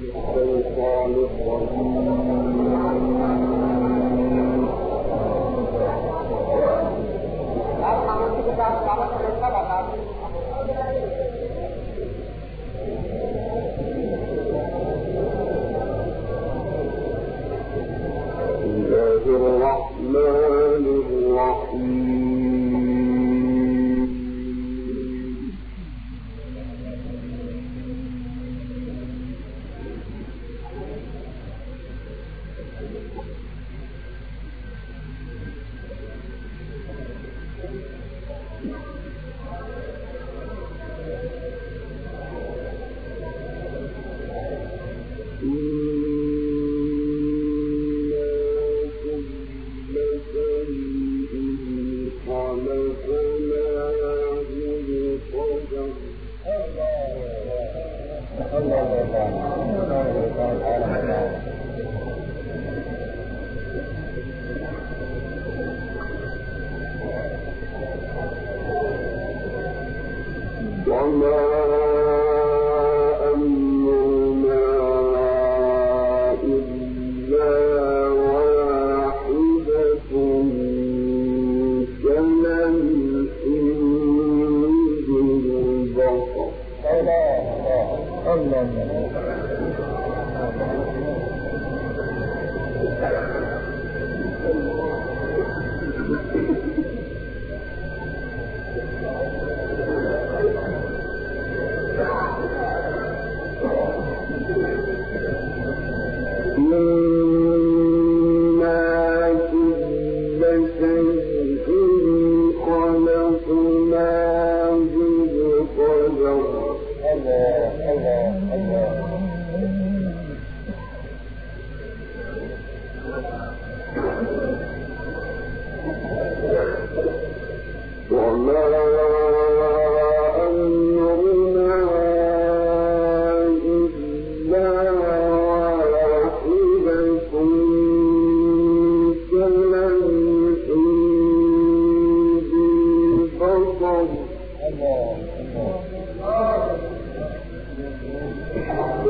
Kalau kita bawa terus ke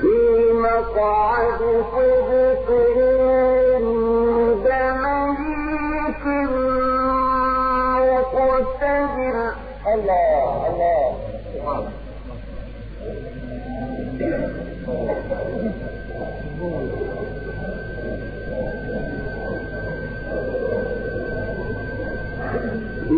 في مقعد حر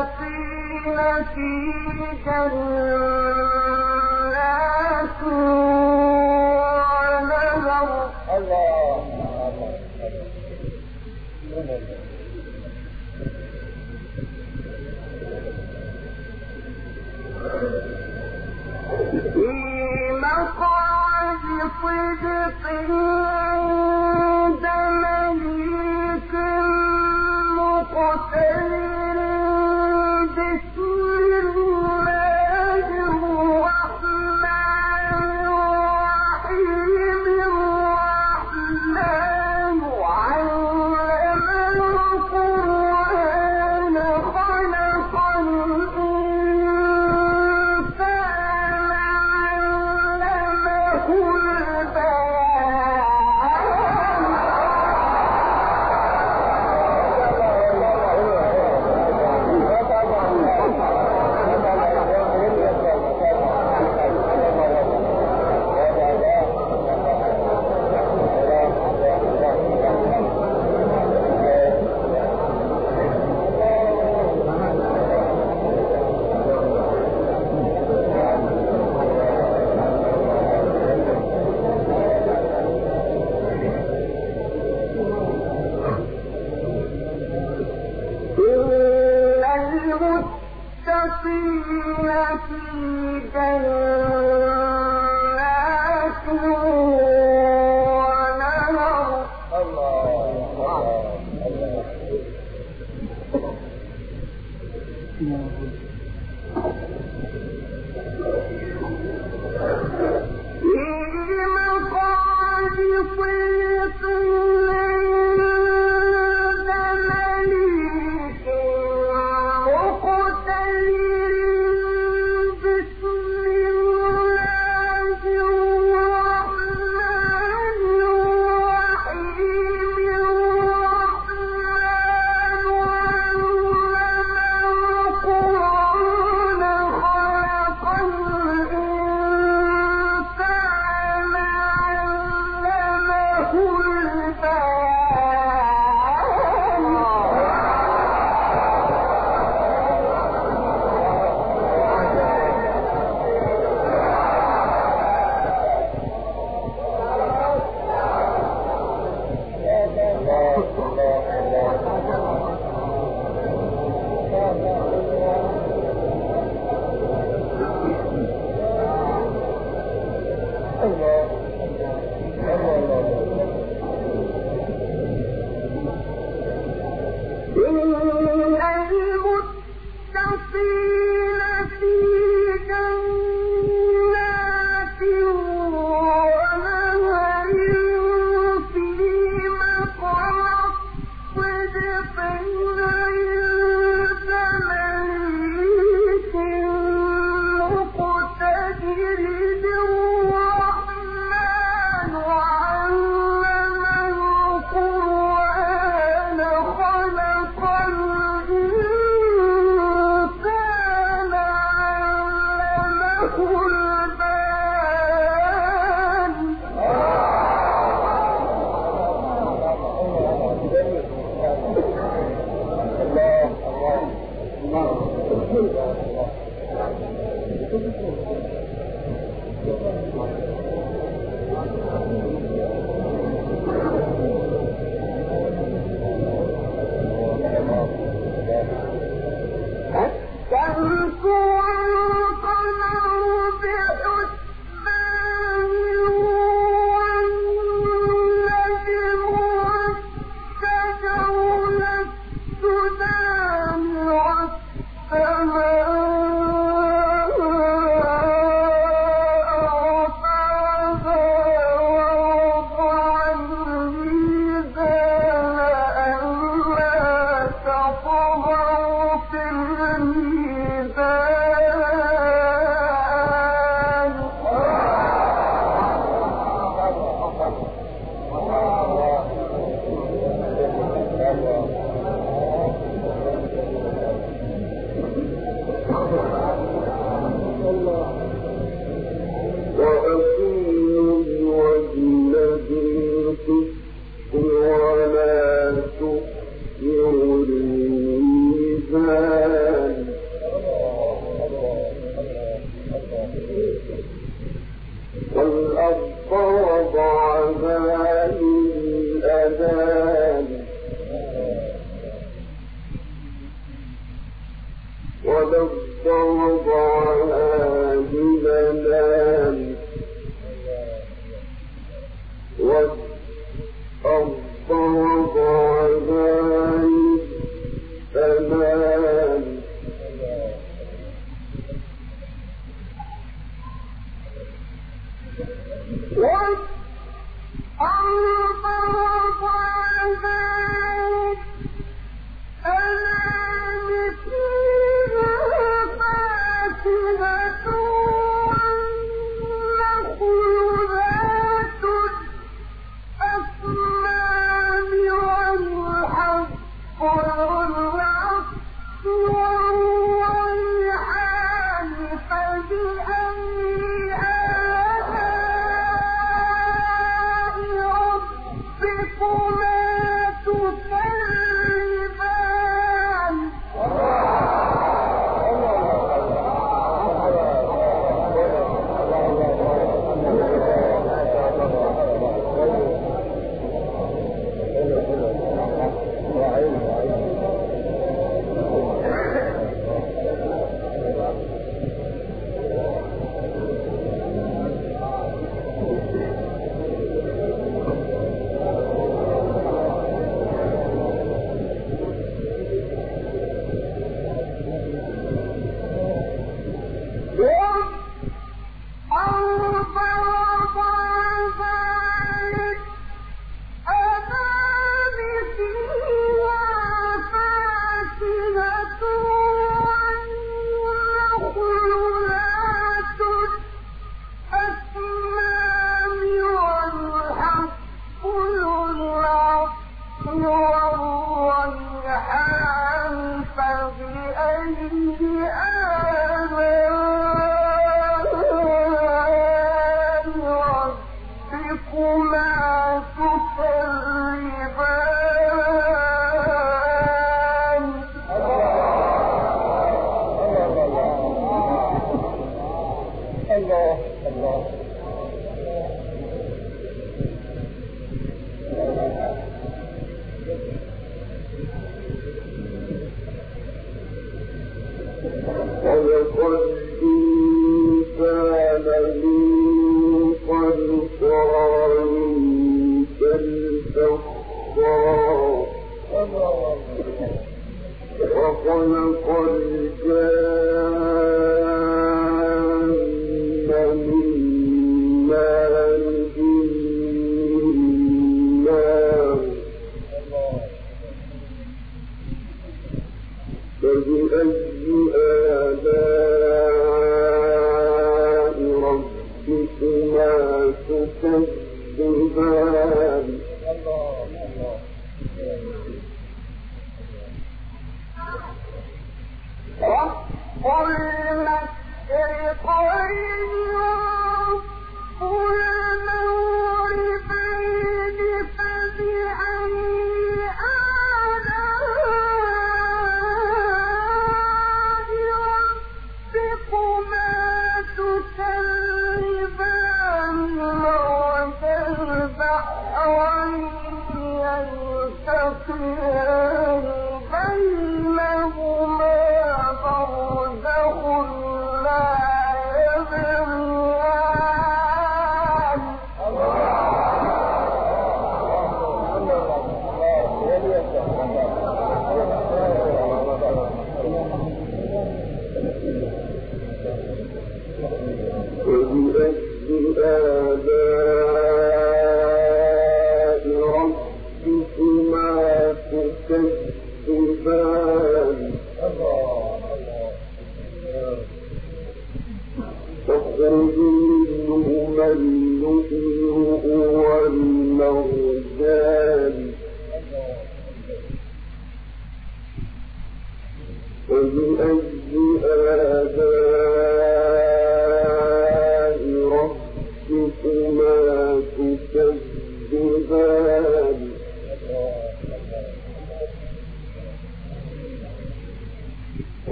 الذين في جنة النار What? I'm the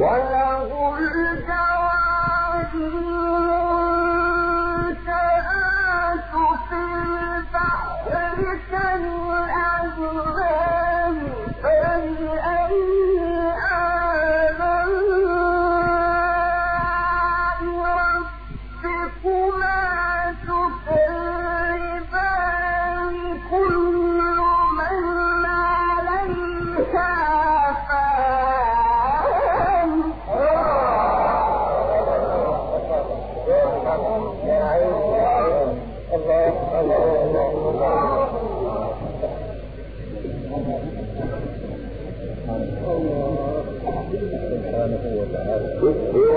وله الجواب Gracias.